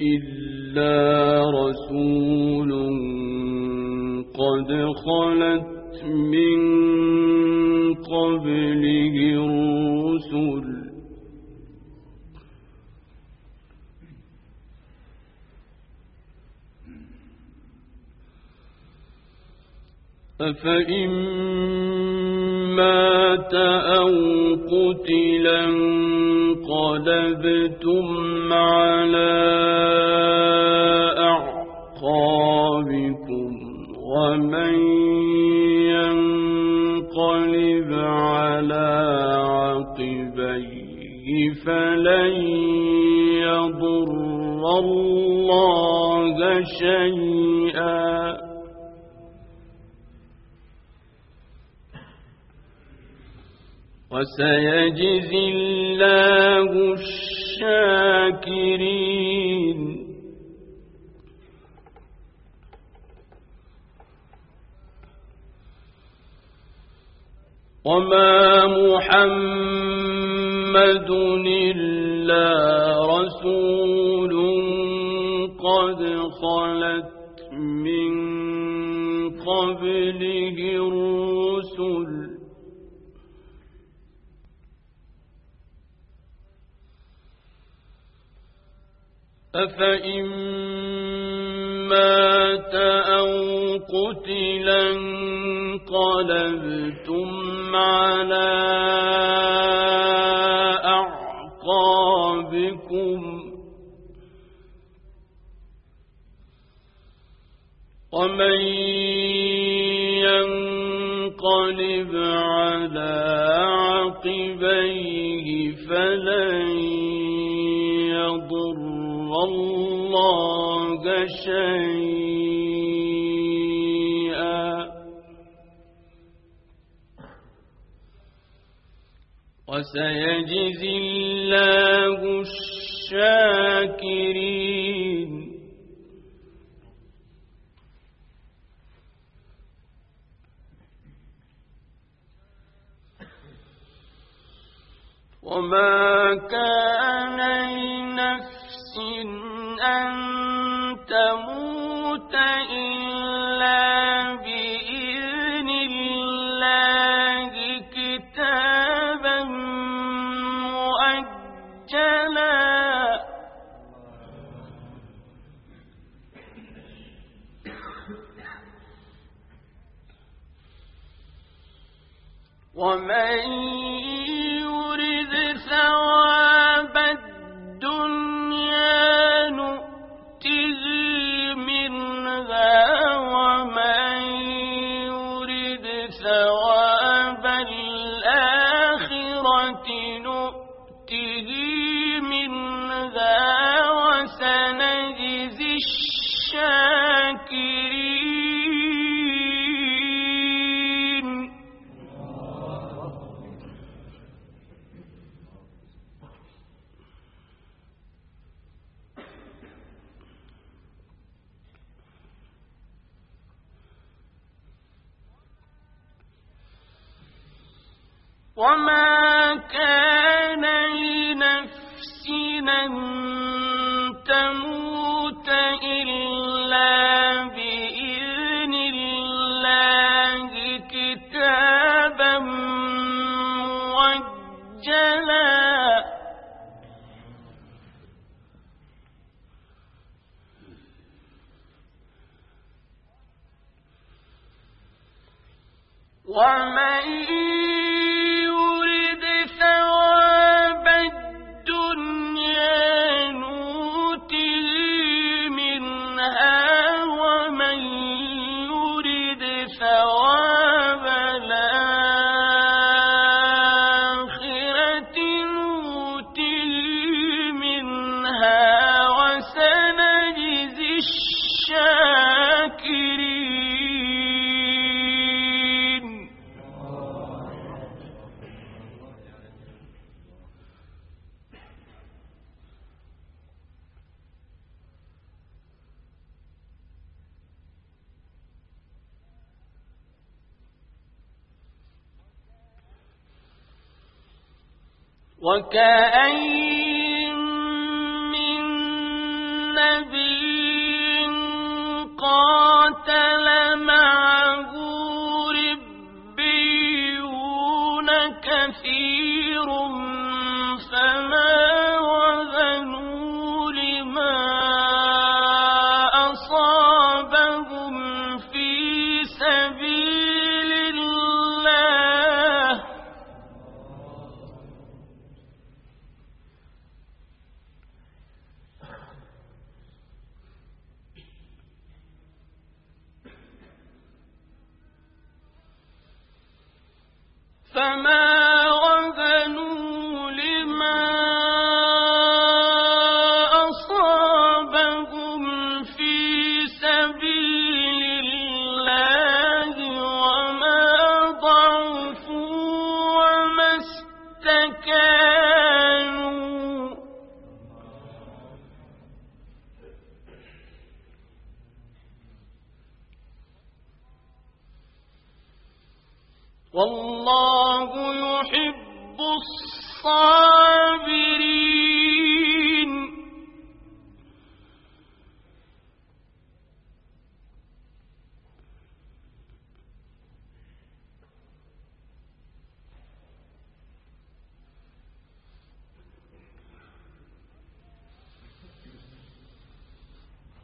إلا رسول قد خلت من قبله الرسل. أفإن مات أو قتلا انقلبتم على أعقابكم ومن ينقلب على عقبيه فلن يضر الله شيئا وسيجزي الله الشاكرين. وما محمد إلا رسول قد خلت من قبله الرسل أفإن مات أو قتلا انقلبتم على أعقابكم ومن ينقلب على عقبيه فلن الله شيئا. وسيجزي الله الشاكرين. وما كان أن تموت إلا بإذن الله كتابا مؤجلا ومن يرد ثواب وما كان لنفس أن تموت إلا بإذن الله كتابا موجلا ومن وكأي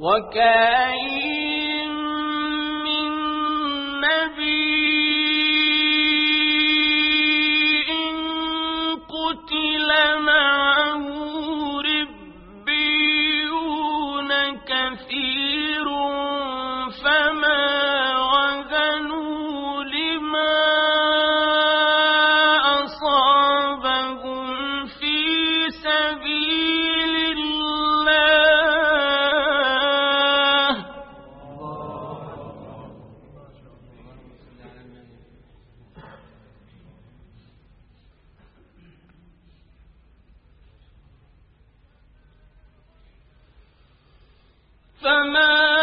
وكأين من نبي قتل معه ربيون كثير فما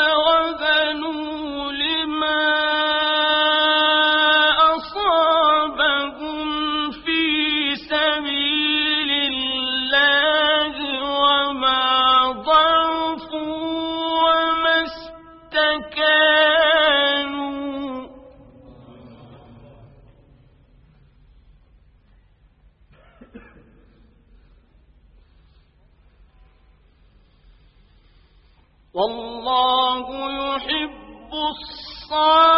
والله يحب الصابرين.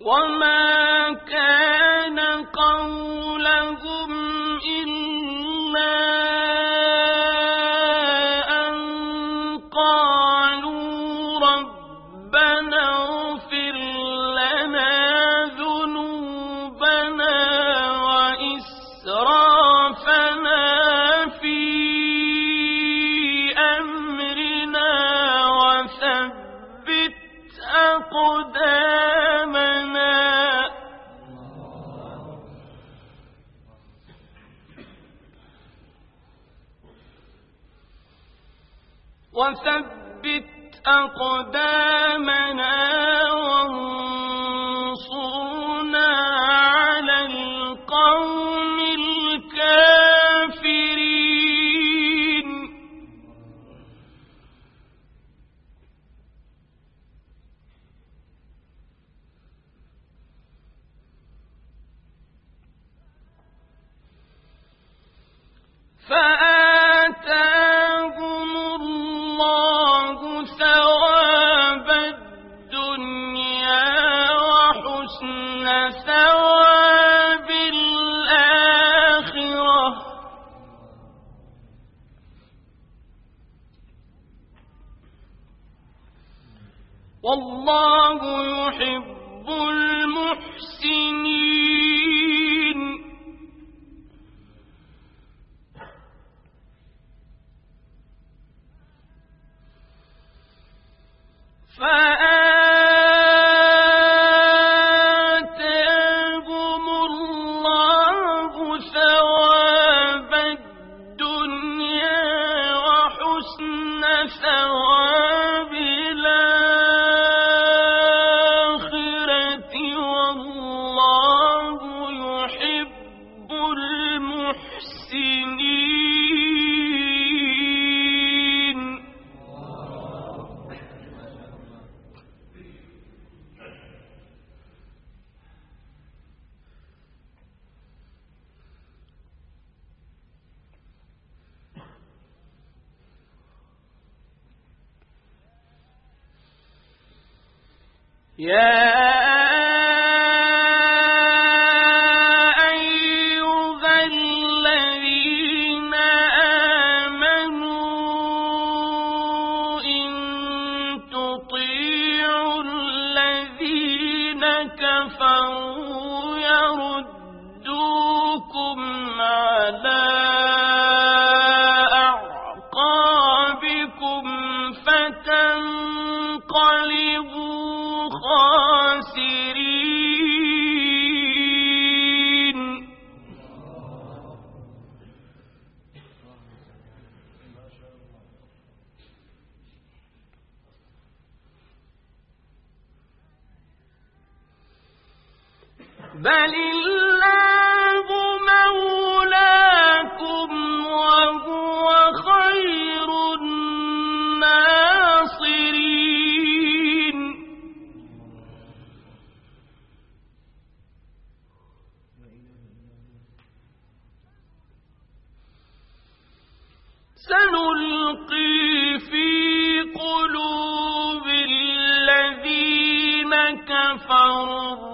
وما وثبت أقدامنا فَأَنْتَ يا بل الله مولاكم وهو خير الناصرين سنلقي في قلوب الذين كفروا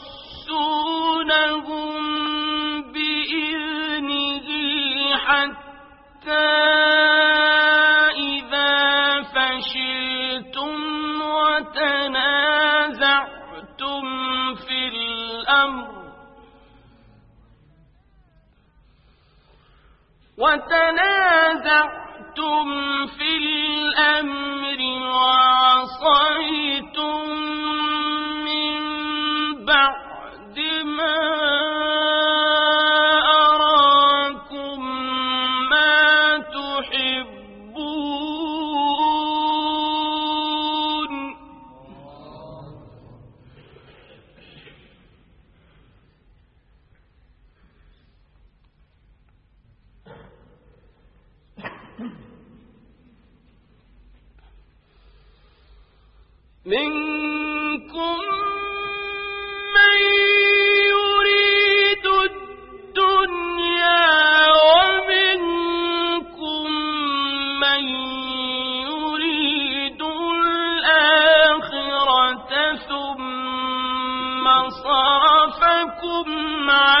بإذنه حتى إذا فشلتم وتنازعتم في الأمر وتنازعتم في الأمر وعصيتم منكم من يريد الدنيا ومنكم من يريد الآخرة ثم صرفكم عنهم